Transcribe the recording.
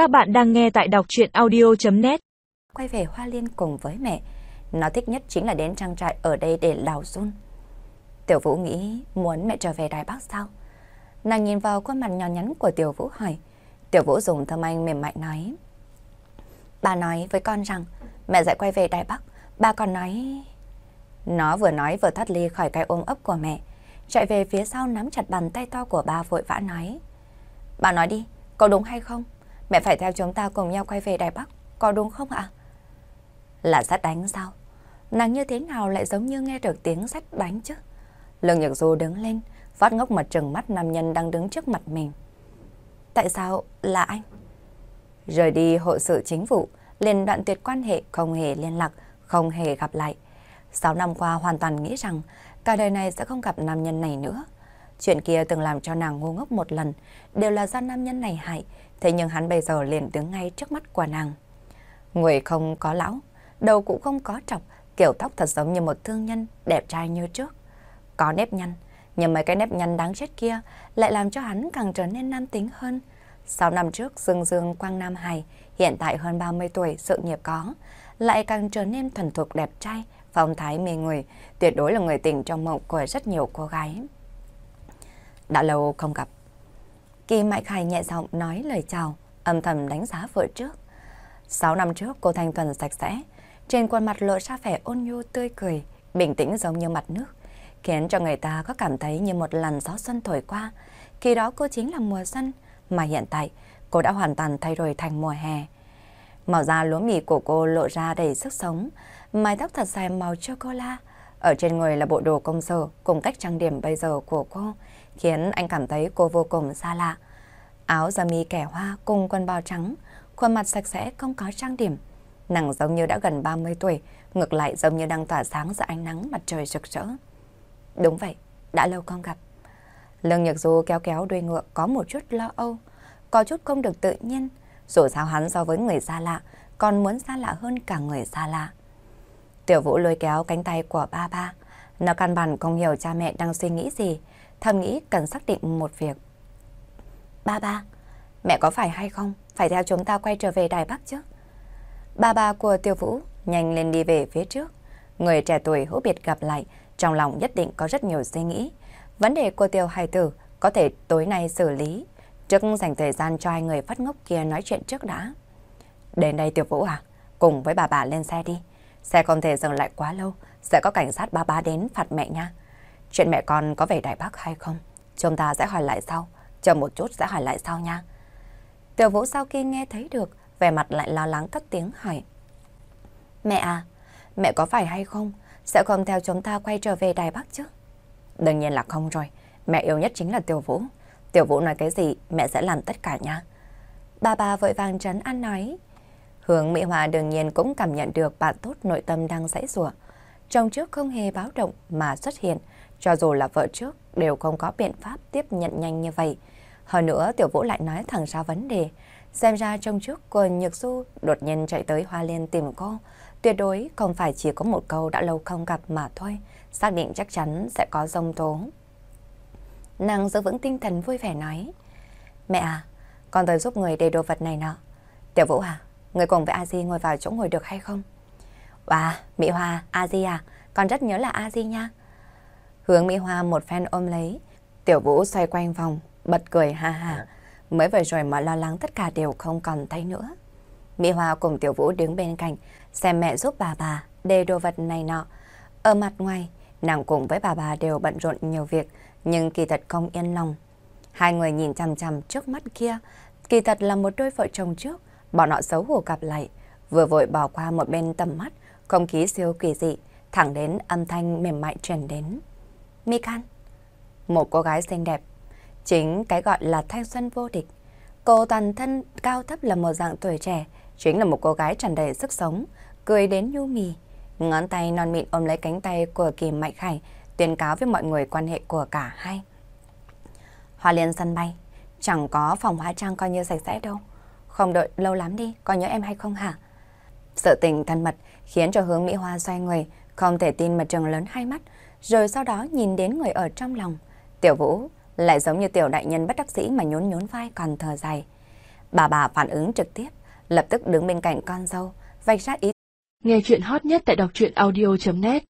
Các bạn đang nghe tại đọc chuyện audio.net Quay về Hoa Liên cùng với mẹ, nó thích nhất chính là đến trang trại ở đây để lào run. Tiểu Vũ nghĩ muốn mẹ trở về Đài Bắc sao? Nàng nhìn vào khuôn mặt nhỏ nhắn của Tiểu Vũ hỏi. Tiểu Vũ dùng thơm anh mềm mại nói. Bà nói với con rằng mẹ sẽ quay về Đài Bắc. Bà còn nói... Nó vừa nói vừa thoát ly khỏi cái ôm ấp của mẹ. Chạy về phía sau nắm chặt bàn tay to của bà vội vã nói. Bà nói đi, có đúng hay không? Mẹ phải theo chúng ta cùng nhau quay về Đài Bắc, có đúng không ạ? Là sát đánh sao? Nàng như thế nào lại giống như nghe được tiếng sắt đánh chứ? Lương Nhược Du đứng lên, phát ngốc mặt trừng mắt nam nhân đang đứng trước mặt mình. Tại sao là anh? Rời đi hội sự chính vụ, liền đoạn tuyệt quan hệ không hề liên lạc, không hề gặp lại. Sáu năm qua hoàn toàn nghĩ rằng cả đời này sẽ không gặp nam nhân này nữa. Chuyện kia từng làm cho nàng ngu ngốc một lần, đều là do nam nhân này hại, thế nhưng hắn bây giờ liền đứng ngay trước mắt của nàng. Người không có lão, đầu cũng không có trọc, kiểu tóc thật giống như một thương nhân, đẹp trai như trước. Có nếp nhăn, nhưng mấy cái nếp nhăn đáng chết kia lại làm cho hắn càng trở nên nam tính hơn. Sáu năm trước, Dương Dương Quang Nam Hải, hiện tại hơn 30 tuổi, sự nghiệp có, lại càng trở nên thuần thục đẹp trai, phong thái mê người, tuyệt đối là người tình trong mộng của rất nhiều cô gái. Đã lâu không gặp. Kỳ Mại Khải nhẹ giọng nói lời chào, âm thầm đánh giá vợ trước. Sáu năm trước cô thanh thuần sạch sẽ, trên khuôn mặt lộ ra vẻ ôn nhu tươi cười, bình tĩnh giống như mặt nước, khiến cho người ta có cảm thấy như một làn gió xuân thổi qua. Khi đó cô chính là mùa xuân, mà hiện tại cô đã hoàn toàn thay đổi thành mùa hè. Màu da lúa mì của cô lộ ra đầy sức sống, mái tóc thật dài màu chocolate. Ở trên người là bộ đồ công sở cùng cách trang điểm bây giờ của cô, khiến anh cảm thấy cô vô cùng xa lạ. Áo da mi kẻ hoa cùng quần bò trắng, khuôn mặt sạch sẽ không có trang điểm. Nàng giống như đã gần 30 tuổi, ngược lại giống như đang tỏa sáng giữa ánh nắng mặt trời rực rỡ. Đúng vậy, đã lâu không gặp. Lương Nhật Du kéo kéo đuôi ngựa có một chút lo âu, có chút không được tự nhiên. Dù sao hắn so với người xa lạ, còn muốn xa lạ hơn cả người xa lạ. Tiểu Vũ lôi kéo cánh tay của ba ba. Nó căn bản không hiểu cha mẹ đang suy nghĩ gì, thầm nghĩ cần xác định một việc. Ba ba, mẹ có phải hay không? Phải theo chúng ta quay trở về Đài Bắc chứ? Ba ba của Tiêu Vũ nhanh lên đi về phía trước. Người trẻ tuổi hữu biệt gặp lại, trong lòng nhất định có rất nhiều suy nghĩ. Vấn đề của Tiêu Hải Tử có thể tối nay xử lý. Trước dành thời gian cho hai người phát ngốc kia nói chuyện trước đã. Đến đây Tiêu Vũ à, cùng với bà bà lên xe đi. Xe không thể dừng lại quá lâu, sẽ có cảnh sát ba ba đến phạt mẹ nha. Chuyện mẹ con có về Đài Bắc hay không? Chúng ta sẽ hỏi lại sau. Chờ một chút sẽ hỏi lại sau nha. Tiểu Vũ sau khi nghe thấy được, vẻ mặt lại lo lắng cất tiếng hỏi. Mẹ à, mẹ có phải hay không? Sẽ không theo chúng ta quay trở về Đài Bắc chứ? Đương nhiên là không rồi. Mẹ yêu nhất chính là Tiểu Vũ. Tiểu Vũ nói cái gì, mẹ sẽ làm tất cả nha. Bà bà vội vàng trấn an nói. Hướng Mỹ Hòa đương nhiên cũng cảm nhận được bạn tốt nội tâm đang dãy rủa. Chồng trước không hề báo động mà xuất hiện, cho dù là vợ trước đều không có biện pháp tiếp nhận nhanh như vậy. Hơn nữa Tiểu Vũ lại nói thẳng ra vấn đề. Xem ra trong trước cô Nhược Du đột nhiên chạy tới Hoa Liên tìm cô. Tuyệt đối không phải chỉ có một câu đã lâu không gặp mà thôi. Xác định chắc chắn sẽ có dông tố. Nàng giữ vững tinh thần vui vẻ nói. Mẹ à, con tới giúp người để đồ vật này nọ. Tiểu Vũ à, người cùng với A-di ngồi vào chỗ ngồi được hay không? Wow, Mỹ Hoa, A-di à, con rất nhớ là A-di nha. Hướng Mỹ Hoa một phen ôm lấy. Tiểu Vũ xoay quanh vòng, bật cười ha ha. Mới vừa rồi mà lo lắng tất cả đều không còn thấy nữa. Mỹ Hoa cùng Tiểu Vũ đứng bên cạnh, xem mẹ giúp bà bà đề đồ vật này nọ. Ở mặt ngoài, nàng cùng với bà bà đều bận rộn nhiều việc, nhưng kỳ thật không yên lòng. Hai người nhìn chằm chằm trước mắt kia, kỳ thật là một đôi vợ chồng trước, bọn họ xấu hổ gặp lại, vừa vội bỏ qua một bên tầm mắt, không khí siêu kỳ dị, thẳng đến âm thanh mềm mại truyền đến. Mikan, một cô gái xinh đẹp, chính cái gọi là thanh xuân vô địch. Cô toàn thân cao thấp là một dạng tuổi trẻ, chính là một cô gái tràn đầy sức sống, cười đến nhu mì. Ngón tay non mịn ôm lấy cánh tay của Kỳ Mạnh Khải, tuyên cáo với mọi người quan hệ của cả hai. Hoa liên sân bay, chẳng có phòng hóa trang coi như sạch sẽ đâu. Không đợi lâu lắm đi, có nhớ em hay không hả? Sự tình thân mật khiến cho hướng Mỹ Hoa xoay người, không thể tin mà trừng lớn hai mắt, rồi sau đó nhìn đến người ở trong lòng. Tiểu Vũ lại giống như tiểu đại nhân bất đắc dĩ mà nhún nhún vai còn thở dài. Bà bà phản ứng trực tiếp, lập tức đứng bên cạnh con dâu, vạch ra ý. Nghe chuyện hot nhất tại đọc truyện audio.net